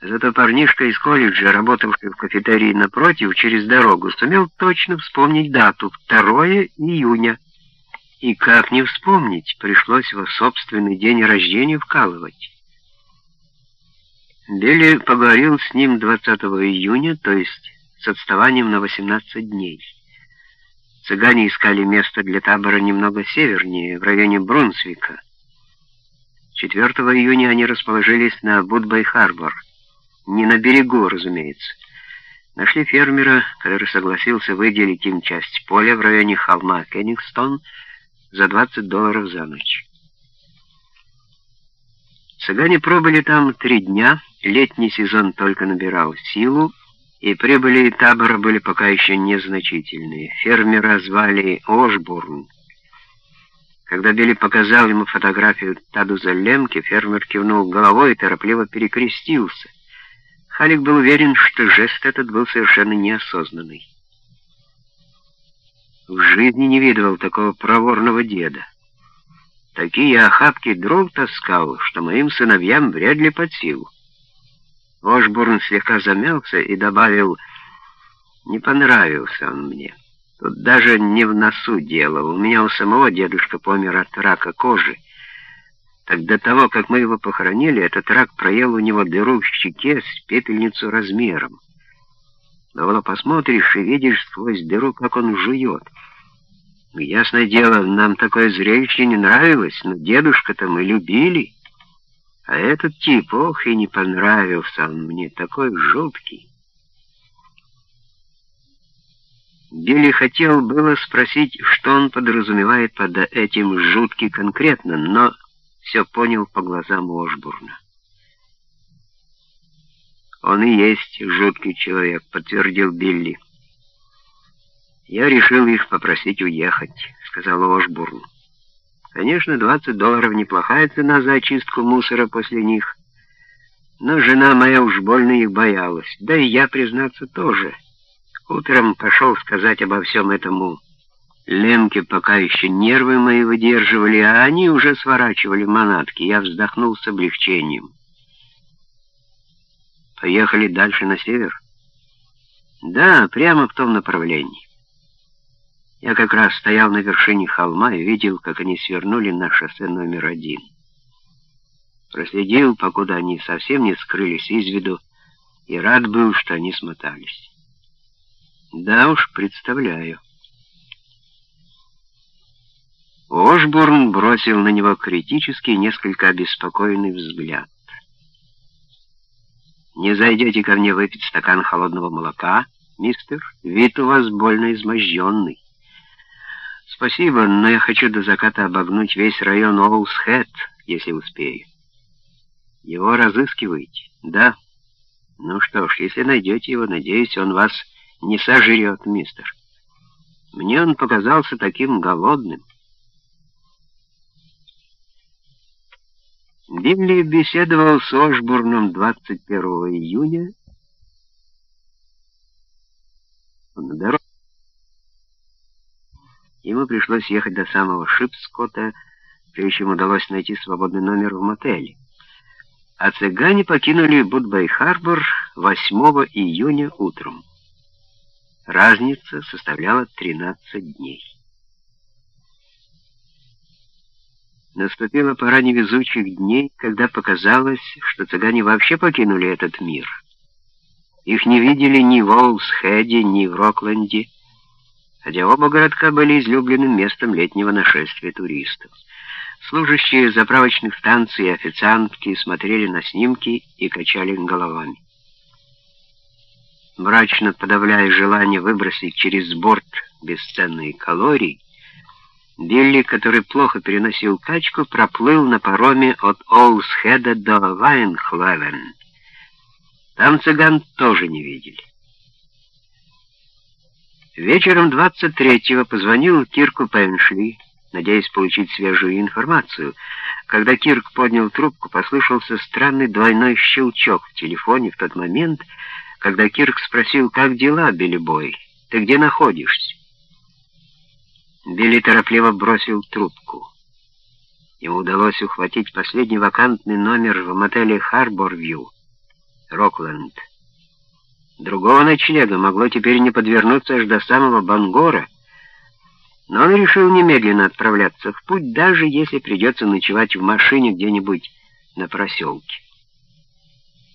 Зато парнишка из колледжа, работавший в кафетерии напротив, через дорогу, сумел точно вспомнить дату — 2 июня. И как не вспомнить, пришлось его собственный день рождения вкалывать. Билли поговорил с ним 20 июня, то есть с отставанием на 18 дней. Цыгане искали место для табора немного севернее, в районе Брунсвика. 4 июня они расположились на Бутбей-Харбор — не на берегу, разумеется. Нашли фермера, который согласился выделить им часть поля в районе холма Кеннингстон за 20 долларов за ночь. Цыгане пробыли там три дня, летний сезон только набирал силу, и прибыли табора были пока еще незначительные. Фермера звали Ошбурн. Когда Билли показал ему фотографию Тадуза Лемки, фермер кивнул головой и торопливо перекрестился. Халик был уверен, что жест этот был совершенно неосознанный. В жизни не видывал такого проворного деда. Такие охапки дров таскал, что моим сыновьям вряд ли под силу. Ошборн слегка замялся и добавил, «Не понравился он мне. Тут даже не в носу дело. У меня у самого дедушка помер от рака кожи. Так до того, как мы его похоронили, этот рак проел у него дыру в щеке с пепельницу размером. Но вот посмотришь и видишь сквозь дыру, как он жует. Ясное дело, нам такое зрелище не нравилось, но дедушка-то мы любили. А этот тип, ох, и не понравился он мне, такой жуткий. Билли хотел было спросить, что он подразумевает под этим жуткий конкретно, но все понял по глазам Ошбурна. «Он и есть жуткий человек», — подтвердил Билли. «Я решил их попросить уехать», — сказал Ошбурн. «Конечно, 20 долларов неплохая цена за очистку мусора после них, но жена моя уж больно их боялась, да и я, признаться, тоже. Утром пошел сказать обо всем этому Лемке пока еще нервы мои выдерживали, а они уже сворачивали манатки. Я вздохнул с облегчением. Поехали дальше на север? Да, прямо в том направлении. Я как раз стоял на вершине холма и видел, как они свернули на шоссе номер один. Проследил, покуда они совсем не скрылись из виду, и рад был, что они смотались. Да уж, представляю. Ошборн бросил на него критический, несколько обеспокоенный взгляд. «Не зайдете ко мне выпить стакан холодного молока, мистер? Вид у вас больно изможденный». «Спасибо, но я хочу до заката обогнуть весь район Оусхэт, если успею». «Его разыскиваете?» «Да». «Ну что ж, если найдете его, надеюсь, он вас не сожрет, мистер. Мне он показался таким голодным». Билли беседовал с Ошбурном 21 июня на дороге. Ему пришлось ехать до самого Шипскота, прежде чем удалось найти свободный номер в мотеле. А цыгане покинули Бутбей-Харбор 8 июня утром. Разница составляла 13 дней. Наступила пора невезучих дней, когда показалось, что цыгане вообще покинули этот мир. Их не видели ни в Олсхеде, ни в Рокленде, хотя оба городка были излюбленным местом летнего нашествия туристов. Служащие заправочных станций и официантки смотрели на снимки и качали головами. Мрачно подавляя желание выбросить через борт бесценные калории, Билли, который плохо переносил качку, проплыл на пароме от Олсхеда до Вайнхлевен. Там цыган тоже не видели. Вечером 23-го позвонил Кирку Пеншли, надеясь получить свежую информацию. Когда Кирк поднял трубку, послышался странный двойной щелчок в телефоне в тот момент, когда Кирк спросил, как дела, Билли Бой, ты где находишься? Билли торопливо бросил трубку. Ему удалось ухватить последний вакантный номер в мотеле «Харборвью», Рокленд. Другого ночлега могло теперь не подвернуться аж до самого Бангора, но он решил немедленно отправляться в путь, даже если придется ночевать в машине где-нибудь на проселке.